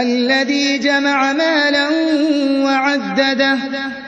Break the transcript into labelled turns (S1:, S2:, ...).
S1: الَّذِي جَمَعَ مَالًا وَعَدَّدَهُ.